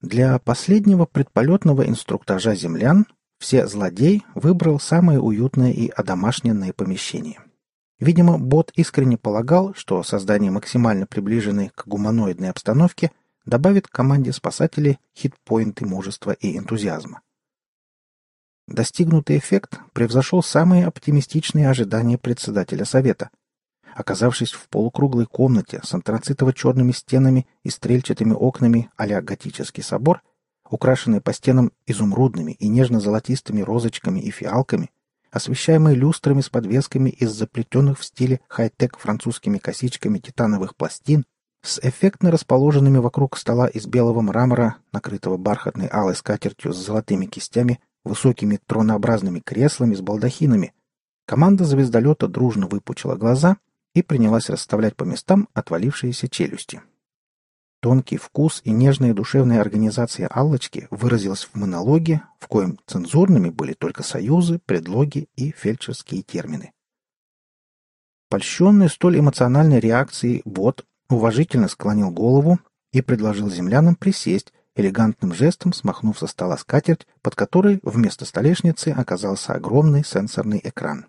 Для последнего предполетного инструктажа землян все злодей выбрал самое уютное и одомашненное помещение. Видимо, бот искренне полагал, что создание максимально приближенной к гуманоидной обстановке добавит команде спасателей хитпоинты мужества и энтузиазма. Достигнутый эффект превзошел самые оптимистичные ожидания председателя совета. Оказавшись в полукруглой комнате с антрацитово-черными стенами и стрельчатыми окнами а готический собор, украшенный по стенам изумрудными и нежно-золотистыми розочками и фиалками, освещаемый люстрами с подвесками из заплетенных в стиле хай-тек французскими косичками титановых пластин, с эффектно расположенными вокруг стола из белого мрамора, накрытого бархатной алой скатертью с золотыми кистями, высокими тронообразными креслами с балдахинами, команда звездолета дружно выпучила глаза и принялась расставлять по местам отвалившиеся челюсти. Тонкий вкус и нежная душевная организация Аллочки выразилась в монологе, в коем цензурными были только союзы, предлоги и фельдшерские термины. Польщенный столь эмоциональной реакцией бот уважительно склонил голову и предложил землянам присесть, элегантным жестом смахнув со стола скатерть, под которой вместо столешницы оказался огромный сенсорный экран.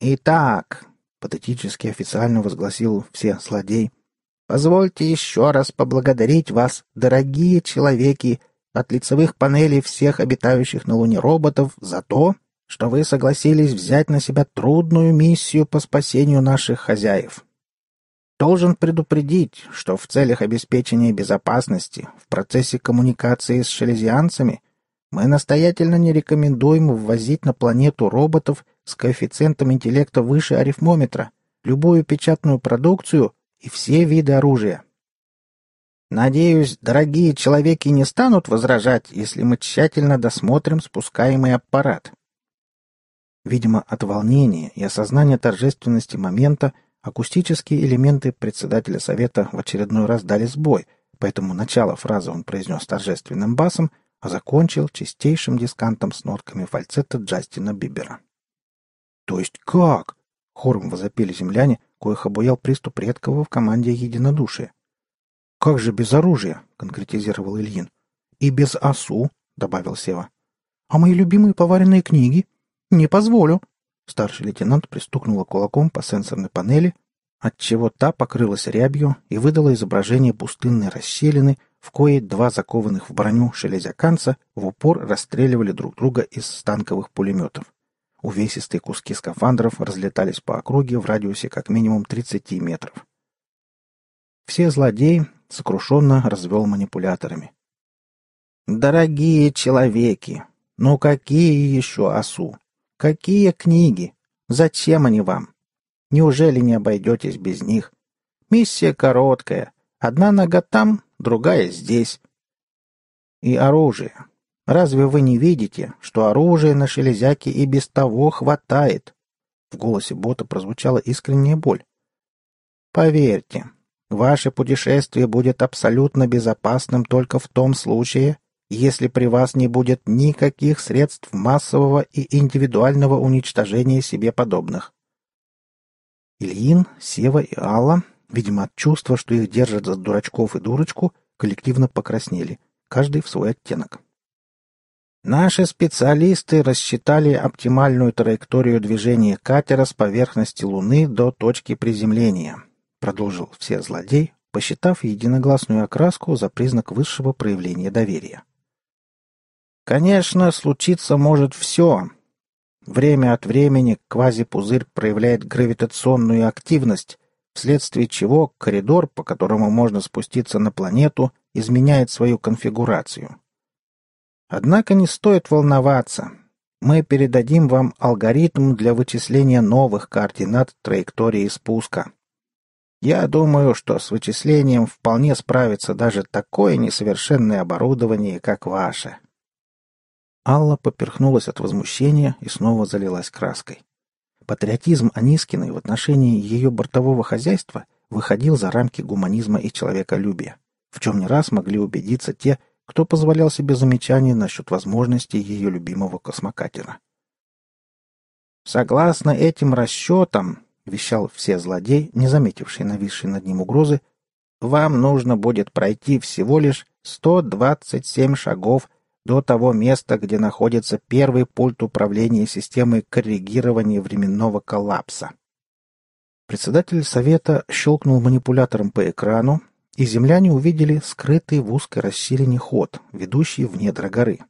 «Итак», — патетически официально возгласил все злодей, — «позвольте еще раз поблагодарить вас, дорогие человеки, от лицевых панелей всех обитающих на Луне роботов за то, что вы согласились взять на себя трудную миссию по спасению наших хозяев. Должен предупредить, что в целях обеспечения безопасности в процессе коммуникации с шелезианцами мы настоятельно не рекомендуем ввозить на планету роботов с коэффициентом интеллекта выше арифмометра, любую печатную продукцию и все виды оружия. Надеюсь, дорогие человеки не станут возражать, если мы тщательно досмотрим спускаемый аппарат. Видимо, от волнения и осознания торжественности момента Акустические элементы председателя совета в очередной раз дали сбой, поэтому начало фразы он произнес торжественным басом, а закончил чистейшим дискантом с нотками фальцета Джастина Бибера. «То есть как?» — хором возопили земляне, коих обуял приступ редкого в команде единодушия. «Как же без оружия?» — конкретизировал Ильин. «И без осу», — добавил Сева. «А мои любимые поваренные книги?» «Не позволю», Старший лейтенант пристукнула кулаком по сенсорной панели, отчего та покрылась рябью и выдала изображение пустынной расщелины, в коей два закованных в броню шелезяканца в упор расстреливали друг друга из станковых пулеметов. Увесистые куски скафандров разлетались по округе в радиусе как минимум 30 метров. Все злодеи сокрушенно развел манипуляторами. «Дорогие человеки! Ну какие еще осу? Какие книги? Зачем они вам? Неужели не обойдетесь без них? Миссия короткая. Одна нога там, другая здесь. И оружие. Разве вы не видите, что оружия на шелезяке и без того хватает? В голосе бота прозвучала искренняя боль. Поверьте, ваше путешествие будет абсолютно безопасным только в том случае, если при вас не будет никаких средств массового и индивидуального уничтожения себе подобных. Ильин, Сева и Алла, видимо, от чувства, что их держат за дурачков и дурочку, коллективно покраснели, каждый в свой оттенок. Наши специалисты рассчитали оптимальную траекторию движения катера с поверхности Луны до точки приземления, продолжил все злодей, посчитав единогласную окраску за признак высшего проявления доверия. Конечно, случиться может все. Время от времени квазипузырь проявляет гравитационную активность, вследствие чего коридор, по которому можно спуститься на планету, изменяет свою конфигурацию. Однако не стоит волноваться. Мы передадим вам алгоритм для вычисления новых координат траектории спуска. Я думаю, что с вычислением вполне справится даже такое несовершенное оборудование, как ваше. Алла поперхнулась от возмущения и снова залилась краской. Патриотизм Анискиной в отношении ее бортового хозяйства выходил за рамки гуманизма и человеколюбия, в чем не раз могли убедиться те, кто позволял себе замечания насчет возможностей ее любимого космокатера. «Согласно этим расчетам», — вещал все злодей, не заметивший нависшей над ним угрозы, вам нужно будет пройти всего лишь 127 шагов до того места, где находится первый пульт управления системой коррегирования временного коллапса. Председатель совета щелкнул манипулятором по экрану, и земляне увидели скрытый в узкой расщелине ход, ведущий в недра горы.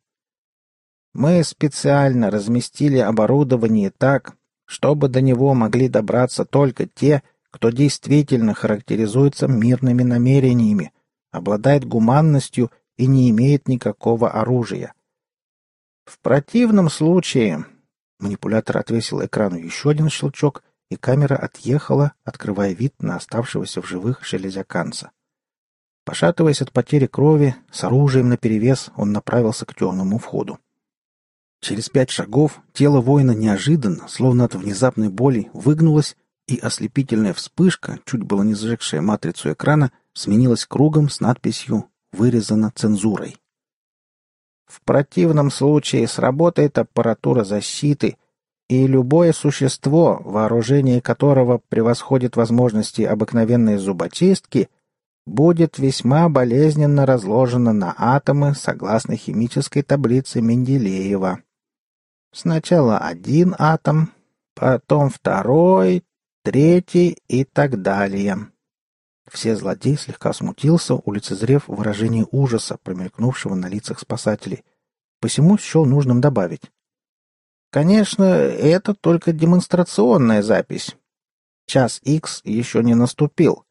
Мы специально разместили оборудование так, чтобы до него могли добраться только те, кто действительно характеризуется мирными намерениями, обладает гуманностью и не имеет никакого оружия. В противном случае... Манипулятор отвесил экрану еще один щелчок, и камера отъехала, открывая вид на оставшегося в живых железяканца. Пошатываясь от потери крови, с оружием наперевес, он направился к темному входу. Через пять шагов тело воина неожиданно, словно от внезапной боли, выгнулось, и ослепительная вспышка, чуть было не зажегшая матрицу экрана, сменилась кругом с надписью «Вырезано цензурой». В противном случае сработает аппаратура защиты, и любое существо, вооружение которого превосходит возможности обыкновенной зубочистки, будет весьма болезненно разложено на атомы согласно химической таблице Менделеева. Сначала один атом, потом второй, третий и так далее. Все злодей слегка смутился, улицезрев выражение ужаса, промелькнувшего на лицах спасателей. Посему счел нужным добавить. Конечно, это только демонстрационная запись. Час Х еще не наступил.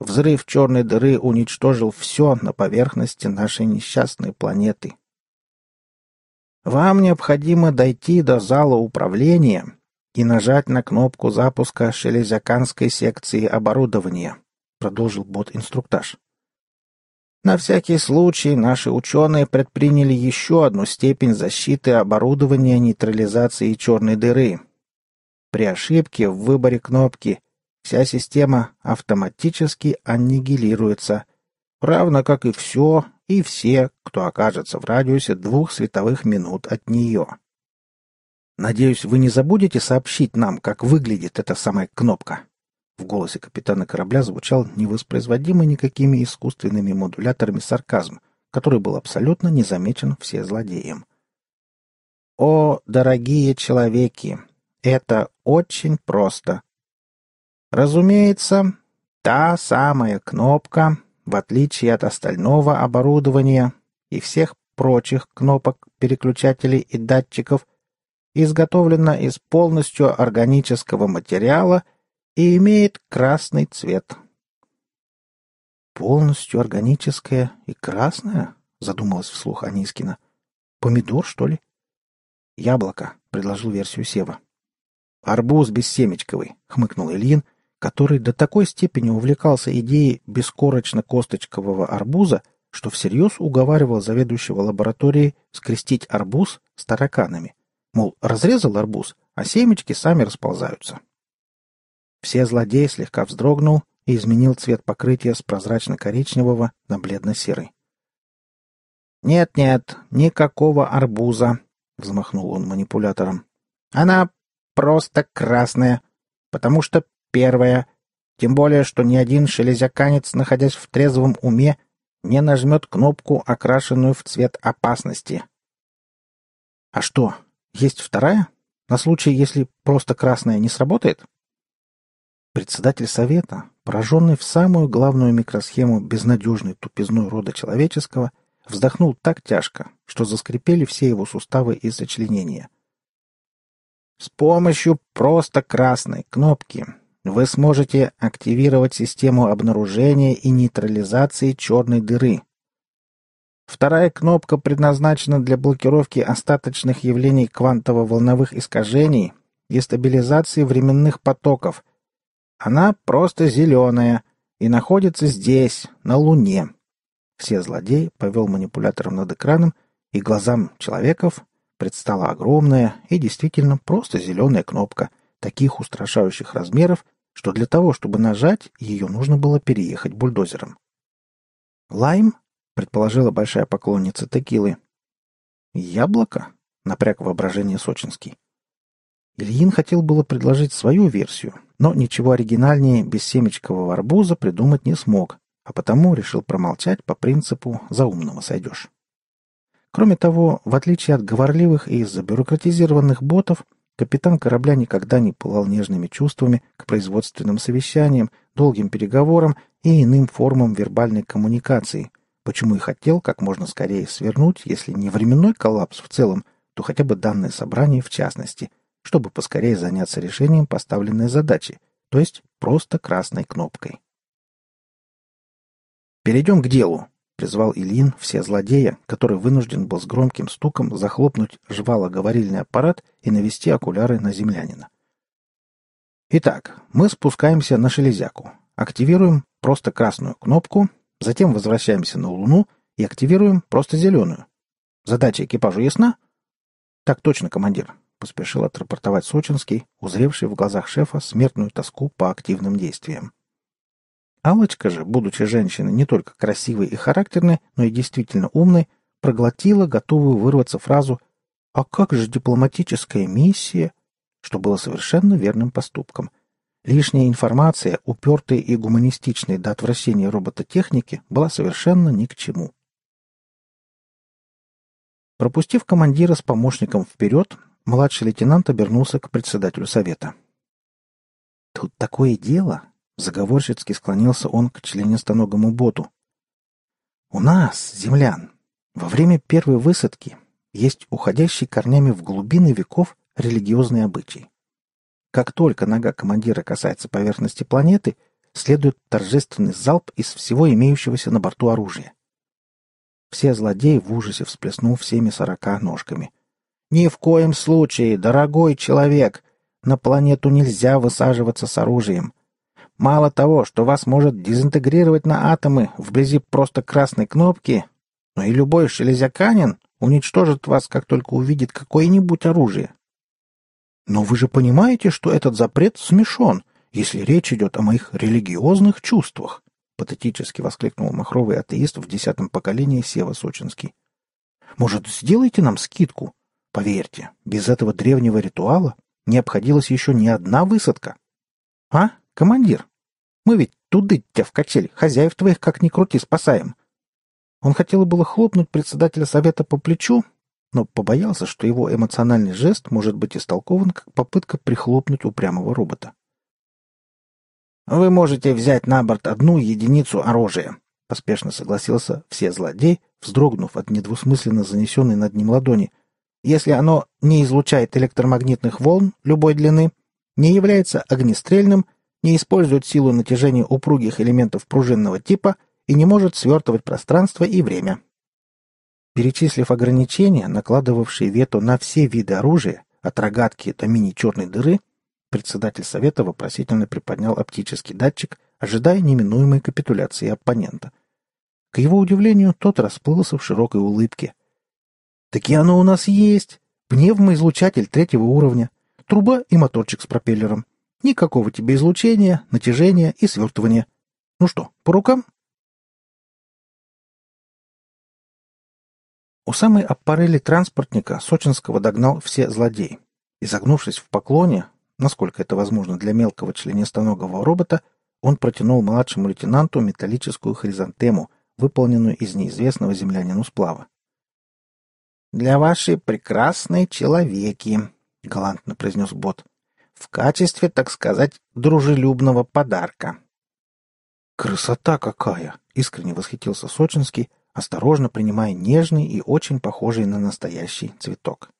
Взрыв черной дыры уничтожил все на поверхности нашей несчастной планеты. Вам необходимо дойти до зала управления и нажать на кнопку запуска шелезяканской секции оборудования, продолжил бот-инструктаж. На всякий случай наши ученые предприняли еще одну степень защиты оборудования нейтрализации черной дыры. При ошибке в выборе кнопки Вся система автоматически аннигилируется, равно как и все и все, кто окажется в радиусе двух световых минут от нее. Надеюсь, вы не забудете сообщить нам, как выглядит эта самая кнопка. В голосе капитана корабля звучал невоспроизводимый никакими искусственными модуляторами сарказм, который был абсолютно незамечен все злодеем. О, дорогие человеки, это очень просто. Разумеется, та самая кнопка, в отличие от остального оборудования и всех прочих кнопок, переключателей и датчиков, изготовлена из полностью органического материала и имеет красный цвет. «Полностью органическое и красное?» — задумалась вслух Анискина. «Помидор, что ли?» «Яблоко», — предложил версию Сева. «Арбуз бессемечковый», — хмыкнул Ильин который до такой степени увлекался идеей бескорочно-косточкового арбуза, что всерьез уговаривал заведующего лабораторией скрестить арбуз с тараканами. Мол, разрезал арбуз, а семечки сами расползаются. Все злодей слегка вздрогнул и изменил цвет покрытия с прозрачно-коричневого на бледно-серый. «Нет-нет, никакого арбуза», — взмахнул он манипулятором. «Она просто красная, потому что Первое. Тем более, что ни один шелезяканец, находясь в трезвом уме, не нажмет кнопку, окрашенную в цвет опасности. А что, есть вторая? На случай, если просто красная не сработает? Председатель совета, пораженный в самую главную микросхему безнадежной тупизной рода человеческого, вздохнул так тяжко, что заскрипели все его суставы и сочленения. С помощью просто красной кнопки вы сможете активировать систему обнаружения и нейтрализации черной дыры. Вторая кнопка предназначена для блокировки остаточных явлений квантово-волновых искажений и стабилизации временных потоков. Она просто зеленая и находится здесь, на Луне. Все злодей повел манипулятором над экраном, и глазам человеков предстала огромная и действительно просто зеленая кнопка — таких устрашающих размеров, что для того, чтобы нажать, ее нужно было переехать бульдозером. «Лайм?» — предположила большая поклонница текилы. «Яблоко?» — напряг воображение Сочинский. Ильин хотел было предложить свою версию, но ничего оригинальнее бессемечкового арбуза придумать не смог, а потому решил промолчать по принципу «за умного сойдешь». Кроме того, в отличие от говорливых и забюрократизированных ботов, капитан корабля никогда не пылал нежными чувствами к производственным совещаниям, долгим переговорам и иным формам вербальной коммуникации, почему и хотел как можно скорее свернуть, если не временной коллапс в целом, то хотя бы данное собрание в частности, чтобы поскорее заняться решением поставленной задачи, то есть просто красной кнопкой. «Перейдем к делу», — призвал Ильин все злодея, который вынужден был с громким стуком захлопнуть жвало-говорильный аппарат и навести окуляры на землянина. Итак, мы спускаемся на шелезяку, активируем просто красную кнопку, затем возвращаемся на Луну и активируем просто зеленую. Задача экипажу ясна? Так точно, командир, поспешил отрапортовать Сочинский, узревший в глазах шефа смертную тоску по активным действиям. Алочка же, будучи женщиной не только красивой и характерной, но и действительно умной, проглотила готовую вырваться фразу «А как же дипломатическая миссия?» что было совершенно верным поступком. Лишняя информация, упертая и гуманистичная до отвращения робототехники, была совершенно ни к чему. Пропустив командира с помощником вперед, младший лейтенант обернулся к председателю совета. «Тут такое дело!» Заговорщицки склонился он к членистоногому боту. «У нас, землян, во время первой высадки есть уходящий корнями в глубины веков религиозный обычай. Как только нога командира касается поверхности планеты, следует торжественный залп из всего имеющегося на борту оружия. Все злодеи в ужасе всплеснул всеми сорока ножками. «Ни в коем случае, дорогой человек! На планету нельзя высаживаться с оружием. Мало того, что вас может дезинтегрировать на атомы вблизи просто красной кнопки, но и любой шелезяканин уничтожит вас, как только увидит какое-нибудь оружие. Но вы же понимаете, что этот запрет смешон, если речь идет о моих религиозных чувствах, патетически воскликнул махровый атеист в десятом поколении Сева Сочинский. Может, сделайте нам скидку? Поверьте, без этого древнего ритуала не обходилась еще ни одна высадка. А, командир? Мы ведь туды-тя в качель, хозяев твоих как ни крути спасаем. Он хотел было хлопнуть председателя совета по плечу, но побоялся, что его эмоциональный жест может быть истолкован как попытка прихлопнуть упрямого робота. «Вы можете взять на борт одну единицу оружия», — поспешно согласился все злодей, вздрогнув от недвусмысленно занесенной над ним ладони, «если оно не излучает электромагнитных волн любой длины, не является огнестрельным не использует силу натяжения упругих элементов пружинного типа и не может свертывать пространство и время. Перечислив ограничения, накладывавшие вето на все виды оружия, от рогатки до мини-черной дыры, председатель совета вопросительно приподнял оптический датчик, ожидая неминуемой капитуляции оппонента. К его удивлению, тот расплылся в широкой улыбке. «Таки оно у нас есть! Пневмоизлучатель третьего уровня, труба и моторчик с пропеллером. Никакого тебе излучения, натяжения и свертывания. Ну что, по рукам? У самой аппарели транспортника Сочинского догнал все злодеи. Изогнувшись в поклоне, насколько это возможно для мелкого членистоногого робота, он протянул младшему лейтенанту металлическую хризантему, выполненную из неизвестного землянину сплава. «Для вашей прекрасной человеки», — галантно произнес бот в качестве, так сказать, дружелюбного подарка. «Красота какая!» — искренне восхитился Сочинский, осторожно принимая нежный и очень похожий на настоящий цветок.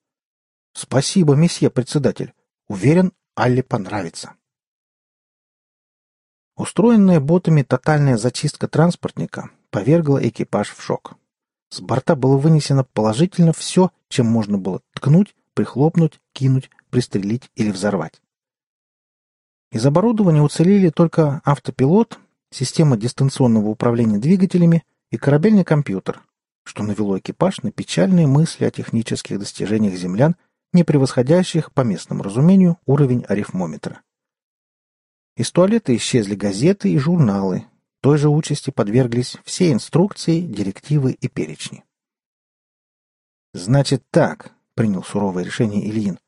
«Спасибо, месье председатель. Уверен, Алле понравится». Устроенная ботами тотальная зачистка транспортника повергла экипаж в шок. С борта было вынесено положительно все, чем можно было ткнуть, прихлопнуть, кинуть, пристрелить или взорвать. Из оборудования уцелели только автопилот, система дистанционного управления двигателями и корабельный компьютер, что навело экипаж на печальные мысли о технических достижениях землян, не превосходящих, по местному разумению, уровень арифмометра. Из туалета исчезли газеты и журналы. Той же участи подверглись все инструкции, директивы и перечни. «Значит так», — принял суровое решение Ильин.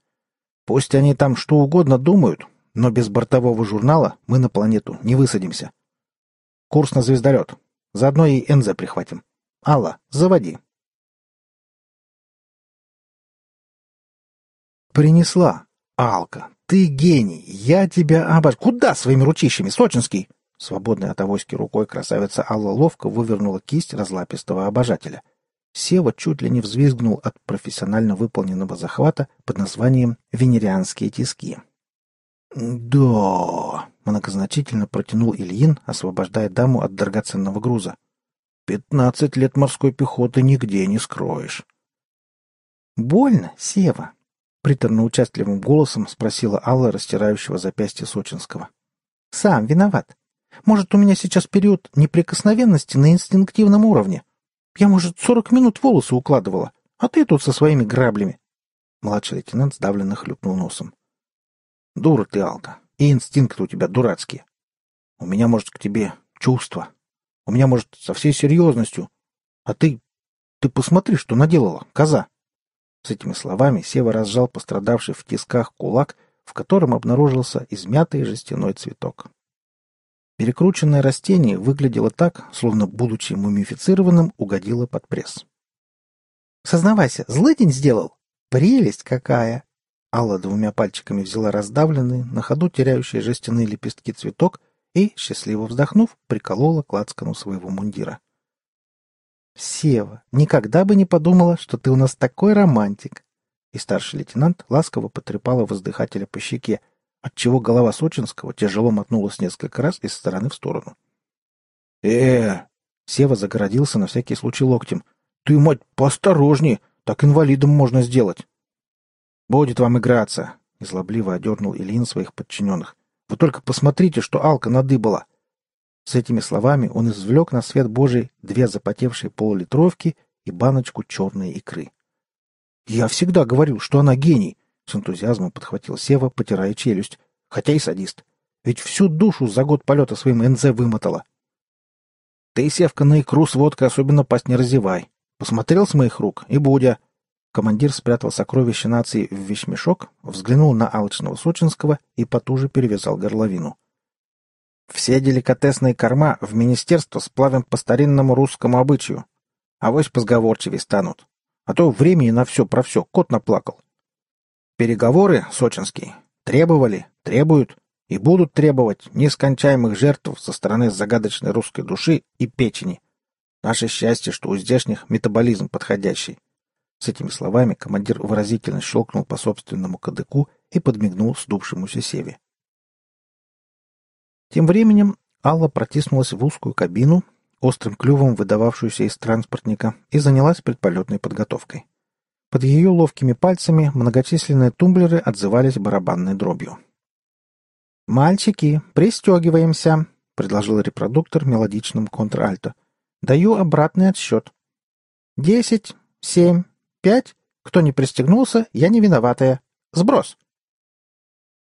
«Пусть они там что угодно думают, но без бортового журнала мы на планету не высадимся. Курс на звездолет. Заодно и НЗ прихватим. Алла, заводи. Принесла. Алка, ты гений. Я тебя обож... Куда своими ручищами, Сочинский? Свободной от авоськи рукой красавица Алла ловко вывернула кисть разлапистого обожателя. Сева чуть ли не взвизгнул от профессионально выполненного захвата под названием «Венерианские тиски». «Да...» — многозначительно протянул Ильин, освобождая даму от драгоценного груза. «Пятнадцать лет морской пехоты нигде не скроешь». «Больно, Сева?» — приторно-участливым голосом спросила Алла, растирающего запястье Сочинского. «Сам виноват. Может, у меня сейчас период неприкосновенности на инстинктивном уровне?» Я, может, сорок минут волосы укладывала, а ты тут со своими граблями. Младший лейтенант сдавленно хлюпнул носом. Дура ты, Алка, и инстинкты у тебя дурацкие. У меня, может, к тебе чувства. У меня, может, со всей серьезностью. А ты... Ты посмотри, что наделала, коза. С этими словами Сева разжал пострадавший в тисках кулак, в котором обнаружился измятый жестяной цветок. Перекрученное растение выглядело так, словно, будучи мумифицированным, угодило под пресс. «Сознавайся, злый день сделал? Прелесть какая!» Алла двумя пальчиками взяла раздавленный, на ходу теряющий жестяные лепестки цветок и, счастливо вздохнув, приколола к лацкану своего мундира. «Сева, никогда бы не подумала, что ты у нас такой романтик!» И старший лейтенант ласково потрепала воздыхателя по щеке, отчего голова Сочинского тяжело мотнулась несколько раз из стороны в сторону. э Сева загородился на всякий случай локтем. «Ты, мать, поосторожней! Так инвалидом можно сделать!» «Будет вам играться!» — излобливо одернул Ильин своих подчиненных. «Вы только посмотрите, что Алка надыбала!» С этими словами он извлек на свет Божий две запотевшие полулитровки и баночку черной икры. «Я всегда говорил, что она гений!» С энтузиазмом подхватил Сева, потирая челюсть. Хотя и садист. Ведь всю душу за год полета своим НЗ вымотала. Ты, Севка, на икру с водкой особенно пасть не разевай. Посмотрел с моих рук, и будя. Командир спрятал сокровище нации в вещмешок, взглянул на алчного Сочинского и потуже перевязал горловину. Все деликатесные корма в министерство сплавим по старинному русскому обычаю. Авось позговорчивее станут. А то времени на все про все кот наплакал. Переговоры, Сочинский, требовали, требуют и будут требовать нескончаемых жертв со стороны загадочной русской души и печени. Наше счастье, что у здешних метаболизм подходящий. С этими словами командир выразительно щелкнул по собственному кадыку и подмигнул сдувшемуся Севе. Тем временем Алла протиснулась в узкую кабину, острым клювом выдававшуюся из транспортника, и занялась предполетной подготовкой. Под ее ловкими пальцами многочисленные тумблеры отзывались барабанной дробью. «Мальчики, пристегиваемся», — предложил репродуктор мелодичным контральто. «Даю обратный отсчет. Десять, семь, пять. Кто не пристегнулся, я не виноватая. Сброс!»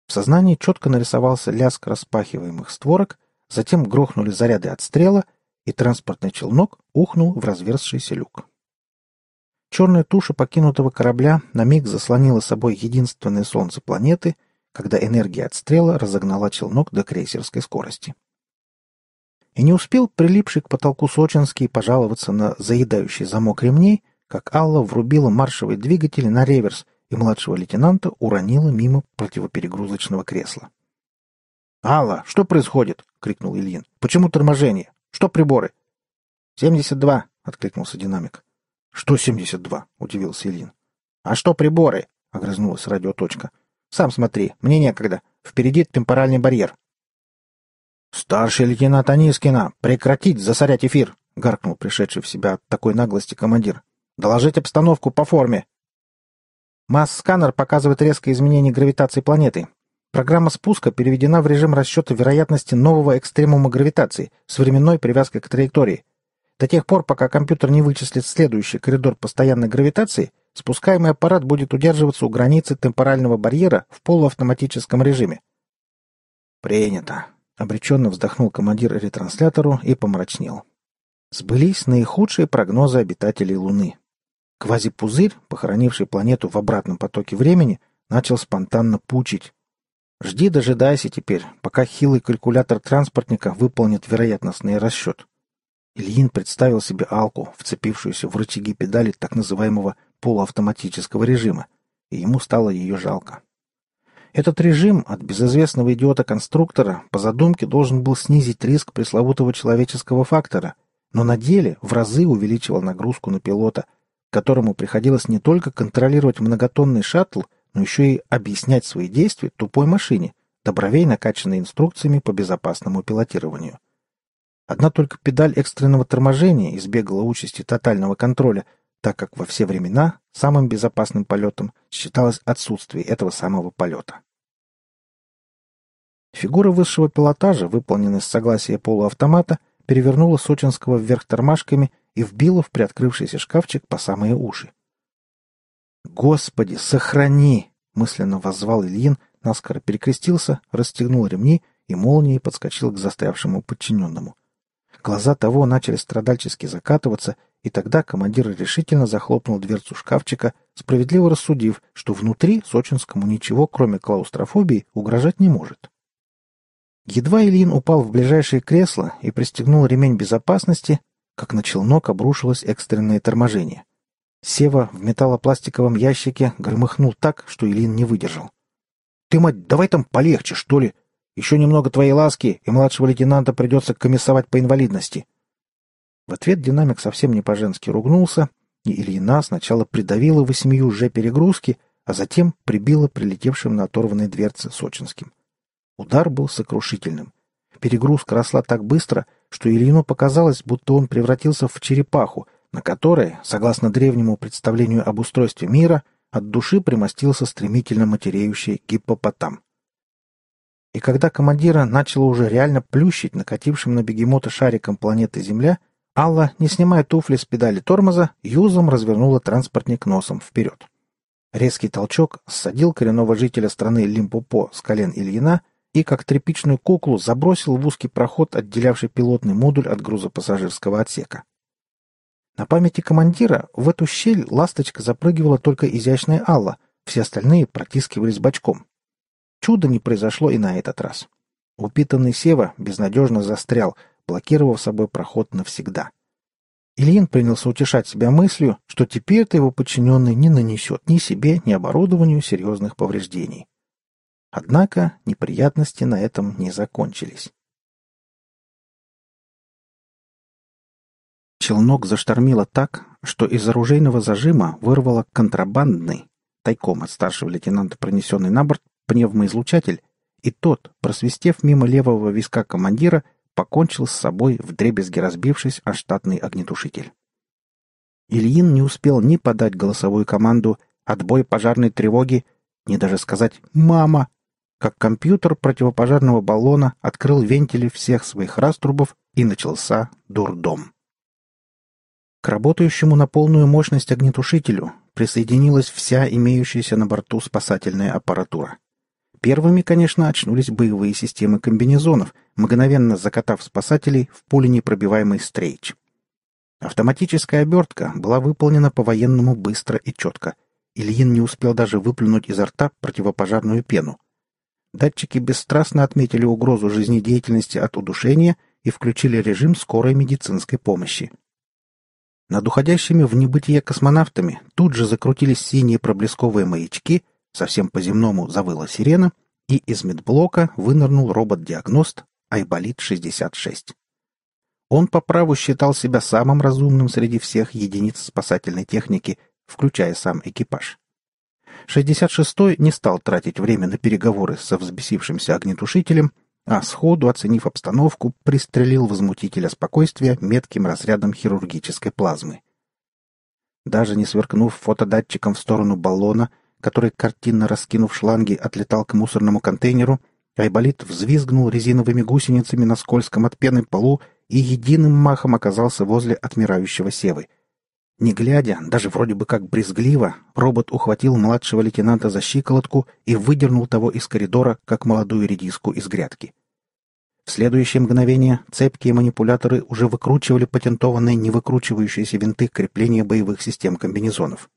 В сознании четко нарисовался лязг распахиваемых створок, затем грохнули заряды отстрела, и транспортный челнок ухнул в разверзшийся люк. Черная туша покинутого корабля на миг заслонила собой единственное солнце планеты, когда энергия отстрела разогнала челнок до крейсерской скорости. И не успел прилипший к потолку Сочинский пожаловаться на заедающий замок ремней, как Алла врубила маршевый двигатель на реверс, и младшего лейтенанта уронила мимо противоперегрузочного кресла. «Алла, что происходит?» — крикнул Ильин. «Почему торможение? Что приборы?» «Семьдесят два», — откликнулся динамик. «Что семьдесят два?» — удивился Ильин. «А что приборы?» — огрызнулась радиоточка. «Сам смотри, мне некогда. Впереди темпоральный барьер». «Старший лейтенант Анискина, прекратить засорять эфир!» — гаркнул пришедший в себя от такой наглости командир. «Доложить обстановку по форме!» Масс-сканер показывает резкое изменение гравитации планеты. Программа спуска переведена в режим расчета вероятности нового экстремума гравитации с временной привязкой к траектории. До тех пор, пока компьютер не вычислит следующий коридор постоянной гравитации, спускаемый аппарат будет удерживаться у границы темпорального барьера в полуавтоматическом режиме. «Принято», — обреченно вздохнул командир ретранслятору и помрачнел. Сбылись наихудшие прогнозы обитателей Луны. Квазипузырь, похоронивший планету в обратном потоке времени, начал спонтанно пучить. Жди дожидайся теперь, пока хилый калькулятор транспортника выполнит вероятностный расчет. Ильин представил себе Алку, вцепившуюся в рычаги педали так называемого полуавтоматического режима, и ему стало ее жалко. Этот режим от безызвестного идиота-конструктора по задумке должен был снизить риск пресловутого человеческого фактора, но на деле в разы увеличивал нагрузку на пилота, которому приходилось не только контролировать многотонный шаттл, но еще и объяснять свои действия тупой машине, добровей накачанной инструкциями по безопасному пилотированию. Одна только педаль экстренного торможения избегала участи тотального контроля, так как во все времена самым безопасным полетом считалось отсутствие этого самого полета. Фигура высшего пилотажа, выполненная с согласия полуавтомата, перевернула Сочинского вверх тормашками и вбила в приоткрывшийся шкафчик по самые уши. «Господи, сохрани!» — мысленно воззвал Ильин, наскоро перекрестился, расстегнул ремни и молнией подскочил к застрявшему подчиненному. Глаза того начали страдальчески закатываться, и тогда командир решительно захлопнул дверцу шкафчика, справедливо рассудив, что внутри Сочинскому ничего, кроме клаустрофобии, угрожать не может. Едва Ильин упал в ближайшее кресло и пристегнул ремень безопасности, как на челнок обрушилось экстренное торможение. Сева в металлопластиковом ящике громыхнул так, что Ильин не выдержал. «Ты, мать, давай там полегче, что ли!» Еще немного твоей ласки, и младшего лейтенанта придется комиссовать по инвалидности. В ответ динамик совсем не по-женски ругнулся, и Ильина сначала придавила восьмию же перегрузки, а затем прибила прилетевшим на оторванной дверце Сочинским. Удар был сокрушительным. Перегрузка росла так быстро, что Ильину показалось, будто он превратился в черепаху, на которой, согласно древнему представлению об устройстве мира, от души примостился стремительно матереющий гиппопотам. И когда командира начало уже реально плющить накатившим на бегемота шариком планеты Земля, Алла, не снимая туфли с педали тормоза, юзом развернула транспортник носом вперед. Резкий толчок ссадил коренного жителя страны Лимпопо с колен Ильина и, как тряпичную куклу, забросил в узкий проход, отделявший пилотный модуль от грузопассажирского отсека. На памяти командира в эту щель ласточка запрыгивала только изящная Алла, все остальные протискивались бочком. Чудо не произошло и на этот раз. Упитанный Сева безнадежно застрял, блокировав собой проход навсегда. Ильин принялся утешать себя мыслью, что теперь-то его подчиненный не нанесет ни себе, ни оборудованию серьезных повреждений. Однако неприятности на этом не закончились. Челнок заштормило так, что из оружейного зажима вырвало контрабандный, тайком от старшего лейтенанта пронесенный на борт, пневмоизлучатель, и тот, просвистев мимо левого виска командира, покончил с собой, вдребезги разбившись о штатный огнетушитель. Ильин не успел ни подать голосовую команду «Отбой пожарной тревоги», ни даже сказать «Мама!», как компьютер противопожарного баллона открыл вентили всех своих раструбов и начался дурдом. К работающему на полную мощность огнетушителю присоединилась вся имеющаяся на борту спасательная аппаратура. Первыми, конечно, очнулись боевые системы комбинезонов, мгновенно закатав спасателей в пуленепробиваемый стрейч. Автоматическая обертка была выполнена по-военному быстро и четко. Ильин не успел даже выплюнуть изо рта противопожарную пену. Датчики бесстрастно отметили угрозу жизнедеятельности от удушения и включили режим скорой медицинской помощи. Над уходящими в небытие космонавтами тут же закрутились синие проблесковые маячки — Совсем по-земному завыла сирена, и из медблока вынырнул робот-диагност Айболит-66. Он по праву считал себя самым разумным среди всех единиц спасательной техники, включая сам экипаж. 66-й не стал тратить время на переговоры со взбесившимся огнетушителем, а сходу, оценив обстановку, пристрелил возмутителя спокойствия метким разрядом хирургической плазмы. Даже не сверкнув фотодатчиком в сторону баллона, который, картинно раскинув шланги, отлетал к мусорному контейнеру, Айболит взвизгнул резиновыми гусеницами на скользком от пены полу и единым махом оказался возле отмирающего Севы. Не глядя, даже вроде бы как брезгливо, робот ухватил младшего лейтенанта за щиколотку и выдернул того из коридора, как молодую редиску из грядки. В следующее мгновение цепкие манипуляторы уже выкручивали патентованные невыкручивающиеся винты крепления боевых систем комбинезонов.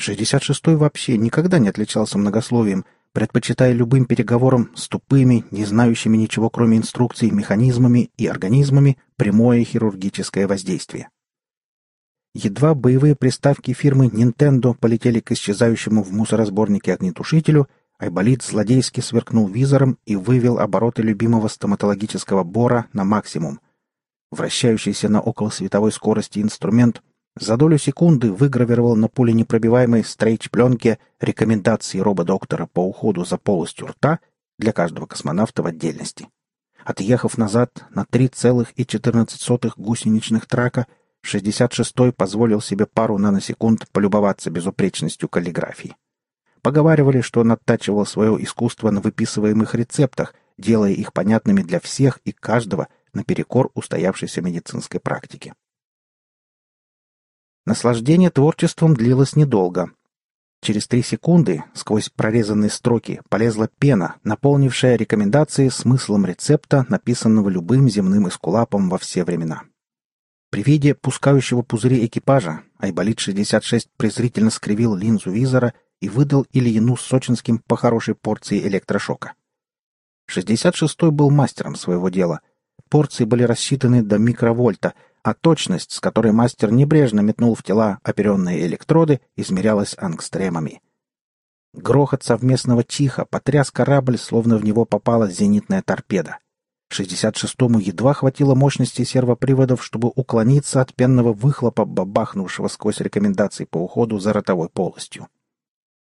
66-й вообще никогда не отличался многословием, предпочитая любым переговорам с тупыми, не знающими ничего кроме инструкций, механизмами и организмами прямое хирургическое воздействие. Едва боевые приставки фирмы Nintendo полетели к исчезающему в мусоросборнике огнетушителю, Айболит злодейски сверкнул визором и вывел обороты любимого стоматологического бора на максимум. Вращающийся на околосветовой скорости инструмент за долю секунды выгравировал на пуле непробиваемой стрейч-пленке рекомендации рободоктора по уходу за полостью рта для каждого космонавта в отдельности. Отъехав назад на 3,14 гусеничных трака, 66-й позволил себе пару наносекунд полюбоваться безупречностью каллиграфии. Поговаривали, что он оттачивал свое искусство на выписываемых рецептах, делая их понятными для всех и каждого наперекор устоявшейся медицинской практике. Наслаждение творчеством длилось недолго. Через три секунды сквозь прорезанные строки полезла пена, наполнившая рекомендации смыслом рецепта, написанного любым земным эскулапом во все времена. При виде пускающего пузыри экипажа Айболит-66 презрительно скривил линзу визора и выдал Ильину Сочинским по хорошей порции электрошока. 66-й был мастером своего дела. Порции были рассчитаны до микровольта — а точность, с которой мастер небрежно метнул в тела оперенные электроды, измерялась ангстремами. Грохот совместного чиха потряс корабль, словно в него попала зенитная торпеда. 66-му едва хватило мощности сервоприводов, чтобы уклониться от пенного выхлопа, бабахнувшего сквозь рекомендации по уходу за ротовой полостью.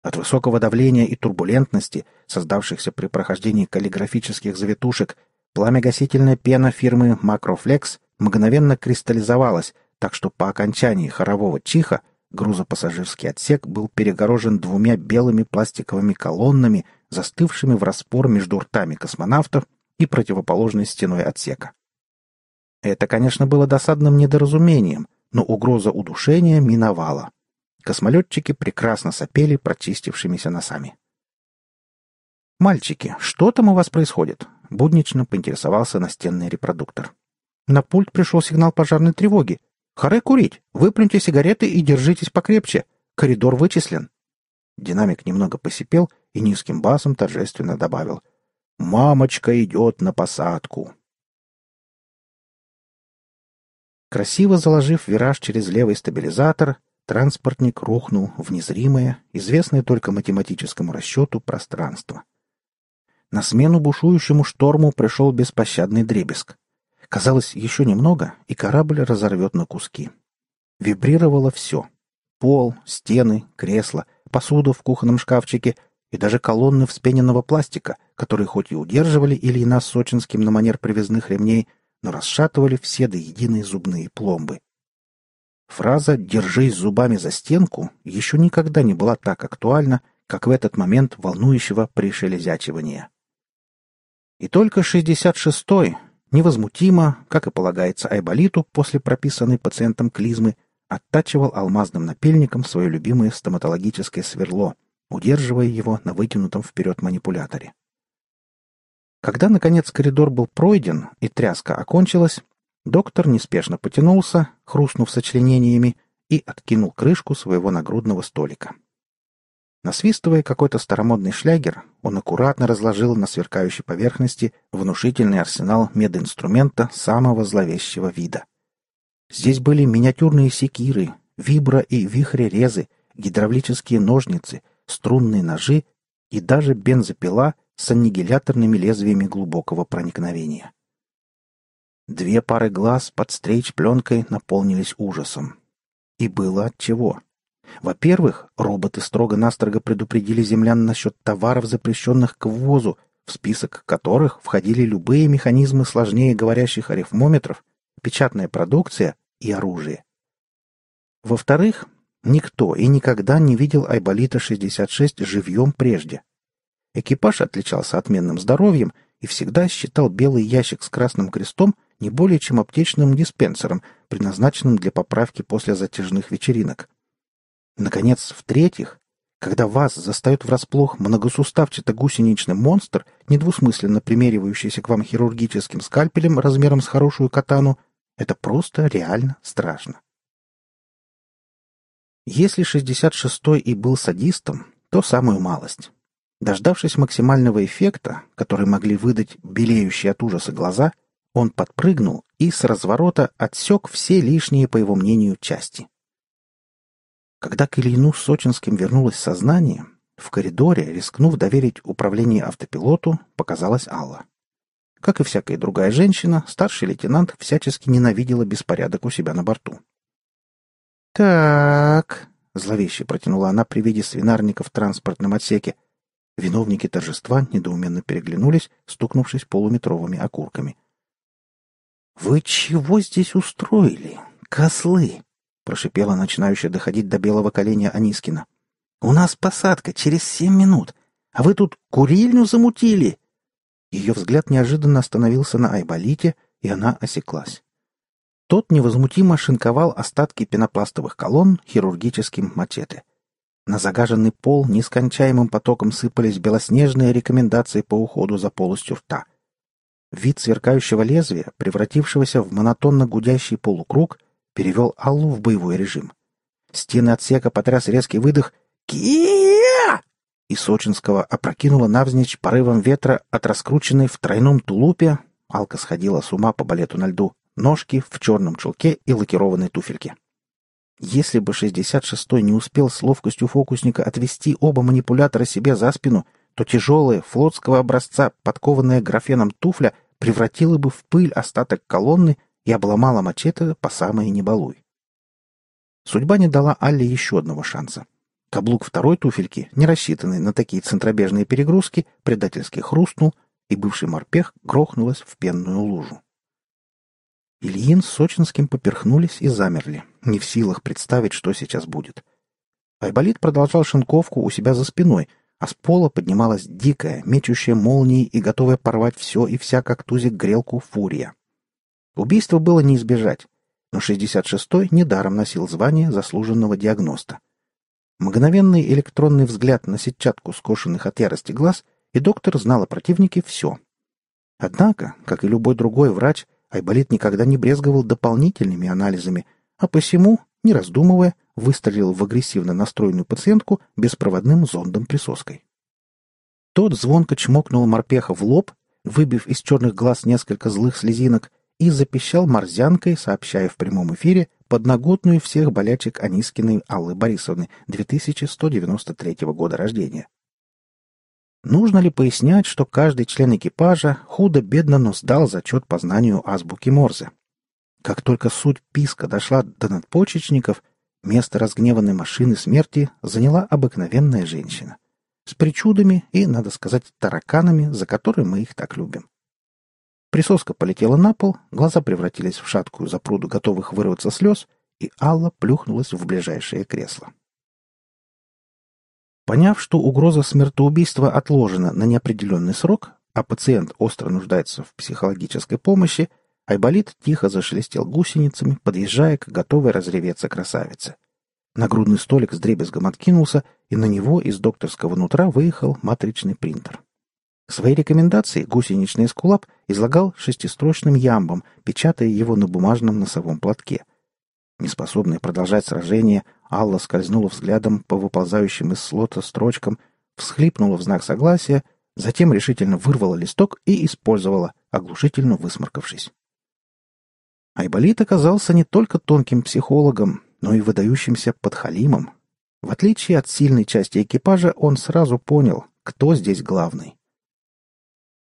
От высокого давления и турбулентности, создавшихся при прохождении каллиграфических завитушек, пламя-гасительная пена фирмы «Макрофлекс» мгновенно кристаллизовалась, так что по окончании хорового чиха грузопассажирский отсек был перегорожен двумя белыми пластиковыми колоннами, застывшими в распор между ртами космонавтов и противоположной стеной отсека. Это, конечно, было досадным недоразумением, но угроза удушения миновала. Космолетчики прекрасно сопели прочистившимися носами. «Мальчики, что там у вас происходит?» — буднично поинтересовался настенный репродуктор. На пульт пришел сигнал пожарной тревоги. «Харе курить! Выплюньте сигареты и держитесь покрепче! Коридор вычислен!» Динамик немного посипел и низким басом торжественно добавил. «Мамочка идет на посадку!» Красиво заложив вираж через левый стабилизатор, транспортник рухнул в незримое, известное только математическому расчету, пространство. На смену бушующему шторму пришел беспощадный дребезг. Казалось, еще немного, и корабль разорвет на куски. Вибрировало все. Пол, стены, кресла, посуда в кухонном шкафчике и даже колонны вспененного пластика, которые хоть и удерживали Ильина Сочинским на манер привязных ремней, но расшатывали все до единой зубные пломбы. Фраза «держись зубами за стенку» еще никогда не была так актуальна, как в этот момент волнующего пришелезячивания. И только 66-й, невозмутимо, как и полагается Айболиту после прописанной пациентом клизмы, оттачивал алмазным напильником свое любимое стоматологическое сверло, удерживая его на вытянутом вперед манипуляторе. Когда, наконец, коридор был пройден и тряска окончилась, доктор неспешно потянулся, хрустнув сочленениями, и откинул крышку своего нагрудного столика. Насвистывая какой-то старомодный шлягер, он аккуратно разложил на сверкающей поверхности внушительный арсенал мединструмента самого зловещего вида. Здесь были миниатюрные секиры, вибро- и вихререзы, гидравлические ножницы, струнные ножи и даже бензопила с аннигиляторными лезвиями глубокого проникновения. Две пары глаз под стрейч-пленкой наполнились ужасом. И было от чего. Во-первых, роботы строго-настрого предупредили землян насчет товаров, запрещенных к ввозу, в список которых входили любые механизмы сложнее говорящих арифмометров, печатная продукция и оружие. Во-вторых, никто и никогда не видел Айболита-66 живьем прежде. Экипаж отличался отменным здоровьем и всегда считал белый ящик с красным крестом не более чем аптечным диспенсером, предназначенным для поправки после затяжных вечеринок. Наконец, в-третьих, когда вас застает врасплох многосуставчато-гусеничный монстр, недвусмысленно примеривающийся к вам хирургическим скальпелем размером с хорошую катану, это просто реально страшно. Если 66-й и был садистом, то самую малость. Дождавшись максимального эффекта, который могли выдать белеющие от ужаса глаза, он подпрыгнул и с разворота отсек все лишние, по его мнению, части. Когда к Ильину Сочинским вернулось сознание, в коридоре, рискнув доверить управление автопилоту, показалась Алла. Как и всякая другая женщина, старший лейтенант всячески ненавидела беспорядок у себя на борту. «Так», — зловеще протянула она при виде свинарника в транспортном отсеке. Виновники торжества недоуменно переглянулись, стукнувшись полуметровыми окурками. «Вы чего здесь устроили, козлы?» — прошипела начинающая доходить до белого коленя Анискина. «У нас посадка через семь минут, а вы тут курильню замутили!» Ее взгляд неожиданно остановился на Айболите, и она осеклась. Тот невозмутимо шинковал остатки пенопластовых колонн хирургическим мачете. На загаженный пол нескончаемым потоком сыпались белоснежные рекомендации по уходу за полостью рта — Вид сверкающего лезвия, превратившегося в монотонно гудящий полукруг, перевел Аллу в боевой режим. Стены отсека потряс резкий выдох «Кия!» и Сочинского опрокинуло навзничь порывом ветра от раскрученной в тройном тулупе, Алка сходила с ума по балету на льду, ножки в черном чулке и лакированной туфельке. Если бы 66-й не успел с ловкостью фокусника отвести оба манипулятора себе за спину, то тяжелая, флотского образца, подкованная графеном туфля, превратила бы в пыль остаток колонны и обломала мачете по самое небалуй. Судьба не дала Алле еще одного шанса. Каблук второй туфельки, не рассчитанный на такие центробежные перегрузки, предательски хрустнул, и бывший морпех грохнулась в пенную лужу. Ильин с Сочинским поперхнулись и замерли, не в силах представить, что сейчас будет. Айболит продолжал шинковку у себя за спиной — а с пола поднималась дикая, мечущая молнией и готовая порвать все и вся, как тузик, грелку фурия. Убийство было не избежать, но 66-й недаром носил звание заслуженного диагноста. Мгновенный электронный взгляд на сетчатку скошенных от ярости глаз, и доктор знал о противнике все. Однако, как и любой другой врач, Айболит никогда не брезговал дополнительными анализами, а посему, не раздумывая, выстрелил в агрессивно настроенную пациентку беспроводным зондом-присоской. Тот звонко чмокнул морпеха в лоб, выбив из черных глаз несколько злых слезинок, и запищал морзянкой, сообщая в прямом эфире подноготную всех болячек Анискиной Аллы Борисовны 2193 года рождения. Нужно ли пояснять, что каждый член экипажа худо-бедно, но сдал зачет по знанию азбуки Морзе? Как только суть писка дошла до надпочечников, Место разгневанной машины смерти заняла обыкновенная женщина. С причудами и, надо сказать, тараканами, за которые мы их так любим. Присоска полетела на пол, глаза превратились в шаткую запруду готовых вырваться слез, и Алла плюхнулась в ближайшее кресло. Поняв, что угроза смертоубийства отложена на неопределенный срок, а пациент остро нуждается в психологической помощи, Айболит тихо зашелестел гусеницами, подъезжая к готовой разреветься красавице. Нагрудный столик с дребезгом откинулся, и на него из докторского нутра выехал матричный принтер. Свои рекомендации гусеничный эскулап излагал шестистрочным ямбом, печатая его на бумажном носовом платке. Неспособная продолжать сражение, Алла скользнула взглядом по выползающим из слота строчкам, всхлипнула в знак согласия, затем решительно вырвала листок и использовала, оглушительно высморкавшись. Айболит оказался не только тонким психологом, но и выдающимся подхалимом. В отличие от сильной части экипажа, он сразу понял, кто здесь главный.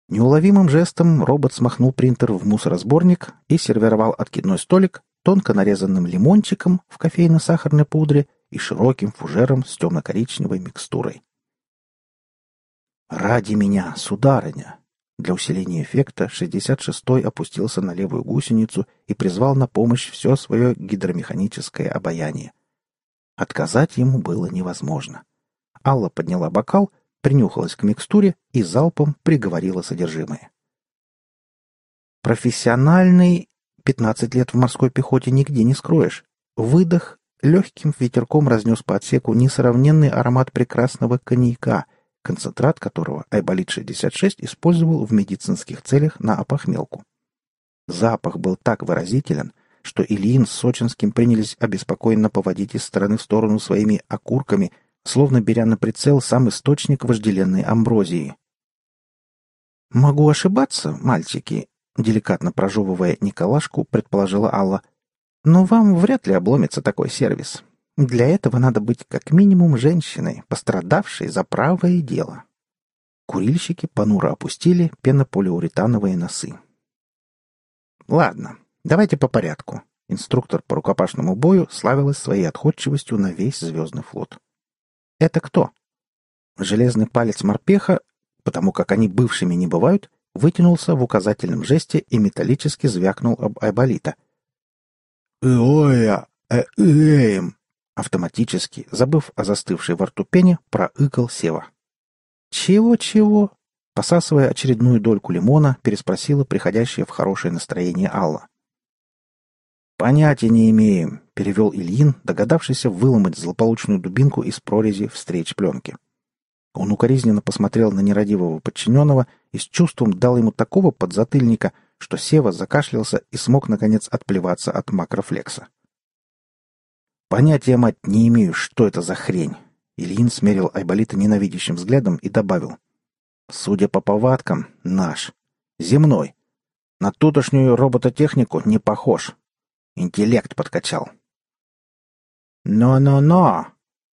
Неуловимым жестом робот смахнул принтер в мусоросборник и сервировал откидной столик тонко нарезанным лимончиком в кофейно-сахарной пудре и широким фужером с темно-коричневой микстурой. «Ради меня, сударыня!» Для усиления эффекта 66-й опустился на левую гусеницу и призвал на помощь все свое гидромеханическое обаяние. Отказать ему было невозможно. Алла подняла бокал, принюхалась к микстуре и залпом приговорила содержимое. Профессиональный 15 лет в морской пехоте нигде не скроешь. Выдох легким ветерком разнес по отсеку несравненный аромат прекрасного коньяка — концентрат которого Айболит-66 использовал в медицинских целях на опохмелку. Запах был так выразителен, что Ильин с Сочинским принялись обеспокоенно поводить из стороны в сторону своими окурками, словно беря на прицел сам источник вожделенной амброзии. «Могу ошибаться, мальчики», — деликатно прожевывая Николашку, предположила Алла. «Но вам вряд ли обломится такой сервис. Для этого надо быть как минимум женщиной, пострадавшей за правое дело». Курильщики понуро опустили пенополиуретановые носы. «Ладно, давайте по порядку», Инструктор по рукопашному бою славилась своей отходчивостью на весь звездный флот. «Это кто?» Железный палец морпеха, потому как они бывшими не бывают, вытянулся в указательном жесте и металлически звякнул об Айболита. «Иоя! Эм!» Автоматически, забыв о застывшей во рту пене, проыкал Сева. «Чего-чего?» Посасывая очередную дольку лимона, переспросила приходящая в хорошее настроение Алла. «Понятия не имеем», — перевел Ильин, догадавшийся выломать злополучную дубинку из прорези встреч пленки. Он укоризненно посмотрел на нерадивого подчиненного и с чувством дал ему такого подзатыльника, что Сева закашлялся и смог, наконец, отплеваться от макрофлекса. «Понятия, мать, не имею, что это за хрень!» Ильин смерил Айболита ненавидящим взглядом и добавил. «Судя по повадкам, наш. Земной. На тутошнюю робототехнику не похож. Интеллект подкачал. Но-но-но!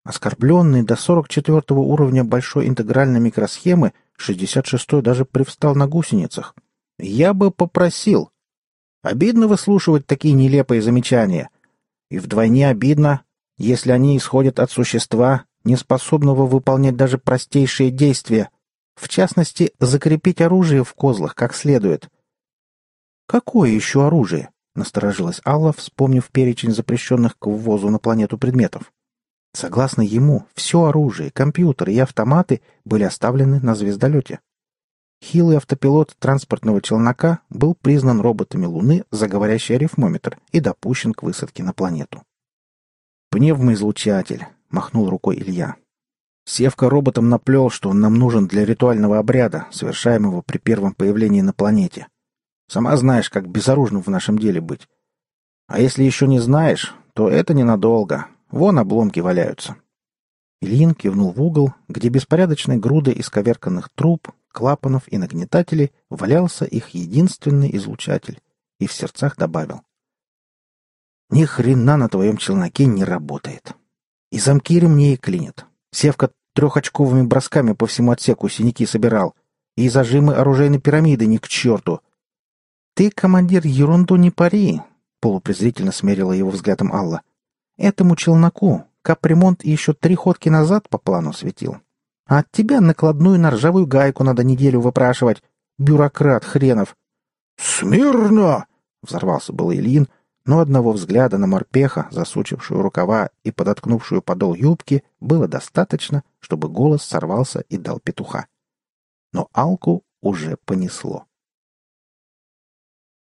Оскорбленный до 44 уровня большой интегральной микросхемы, 66-й даже привстал на гусеницах. Я бы попросил. Обидно выслушивать такие нелепые замечания. И вдвойне обидно, если они исходят от существа, не способного выполнять даже простейшие действия, в частности, закрепить оружие в козлах как следует. Какое еще оружие? Насторожилась Алла, вспомнив перечень запрещенных к ввозу на планету предметов. Согласно ему, все оружие, компьютеры и автоматы были оставлены на звездолете. Хилый автопилот транспортного челнока был признан роботами Луны за говорящий арифмометр и допущен к высадке на планету. «Пневмоизлучатель», — махнул рукой Илья. Севка роботом наплел, что он нам нужен для ритуального обряда, совершаемого при первом появлении на планете. Сама знаешь, как безоружным в нашем деле быть. А если еще не знаешь, то это ненадолго. Вон обломки валяются». Ильин кивнул в угол, где беспорядочной грудой исковерканных труб, клапанов и нагнетателей валялся их единственный излучатель, и в сердцах добавил. «Ни хрена на твоем челноке не работает. И замки ремней клинят. Севка трехочковыми бросками по всему отсеку синяки собирал, и зажимы оружейной пирамиды ни к черту. «Ты, командир, ерунду не пари!» — полупрезрительно смерила его взглядом Алла. «Этому челноку капремонт еще три ходки назад по плану светил. А от тебя накладную на ржавую гайку надо неделю выпрашивать. Бюрократ хренов!» «Смирно!» — взорвался был Ильин, но одного взгляда на морпеха, засучившую рукава и подоткнувшую подол юбки, было достаточно, чтобы голос сорвался и дал петуха. Но Алку уже понесло.